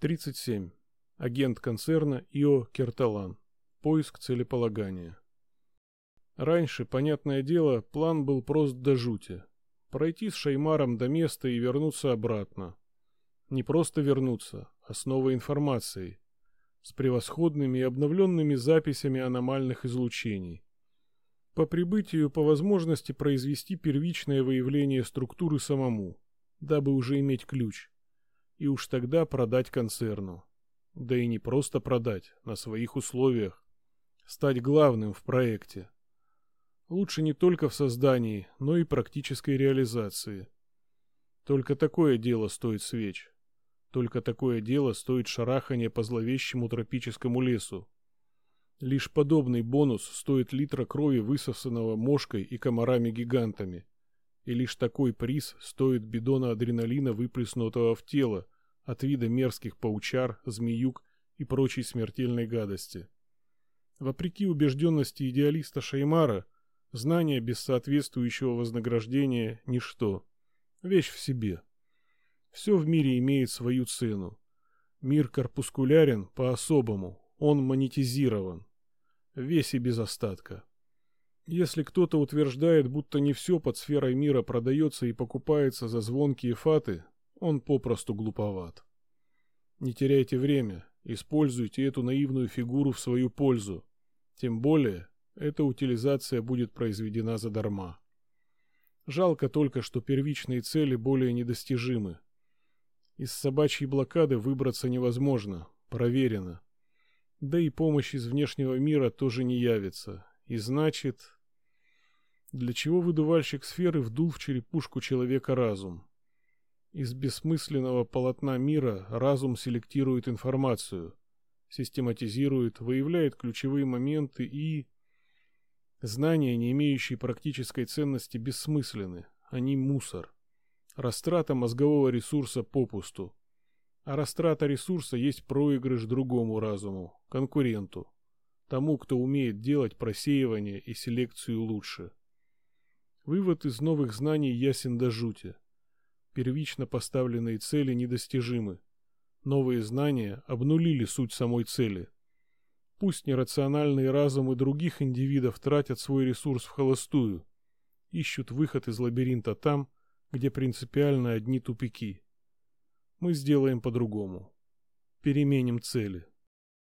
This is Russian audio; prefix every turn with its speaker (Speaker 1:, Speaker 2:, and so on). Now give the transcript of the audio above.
Speaker 1: 37. Агент концерна Ио Керталан. Поиск целеполагания. Раньше, понятное дело, план был прост до жути. Пройти с Шаймаром до места и вернуться обратно. Не просто вернуться, а с новой информацией. С превосходными и обновленными записями аномальных излучений. По прибытию по возможности произвести первичное выявление структуры самому, дабы уже иметь ключ и уж тогда продать концерну. Да и не просто продать, на своих условиях. Стать главным в проекте. Лучше не только в создании, но и практической реализации. Только такое дело стоит свеч. Только такое дело стоит шарахания по зловещему тропическому лесу. Лишь подобный бонус стоит литра крови, высосанного мошкой и комарами-гигантами и лишь такой приз стоит бидона адреналина, выплеснутого в тело от вида мерзких паучар, змеюк и прочей смертельной гадости. Вопреки убежденности идеалиста Шаймара, знание без соответствующего вознаграждения – ничто. Вещь в себе. Все в мире имеет свою цену. Мир корпускулярен по-особому, он монетизирован. Весь и без остатка. Если кто-то утверждает, будто не все под сферой мира продается и покупается за звонкие фаты, он попросту глуповат. Не теряйте время, используйте эту наивную фигуру в свою пользу. Тем более, эта утилизация будет произведена задарма. Жалко только, что первичные цели более недостижимы. Из собачьей блокады выбраться невозможно, проверено. Да и помощь из внешнего мира тоже не явится. И значит... Для чего выдувальщик сферы вдул в черепушку человека разум? Из бессмысленного полотна мира разум селектирует информацию, систематизирует, выявляет ключевые моменты и... Знания, не имеющие практической ценности, бессмысленны, они мусор. Растрата мозгового ресурса попусту. А растрата ресурса есть проигрыш другому разуму, конкуренту, тому, кто умеет делать просеивание и селекцию лучше. Вывод из новых знаний ясен до жути. Первично поставленные цели недостижимы. Новые знания обнулили суть самой цели. Пусть нерациональные разумы других индивидов тратят свой ресурс в холостую, ищут выход из лабиринта там, где принципиально одни тупики. Мы сделаем по-другому. Переменим цели.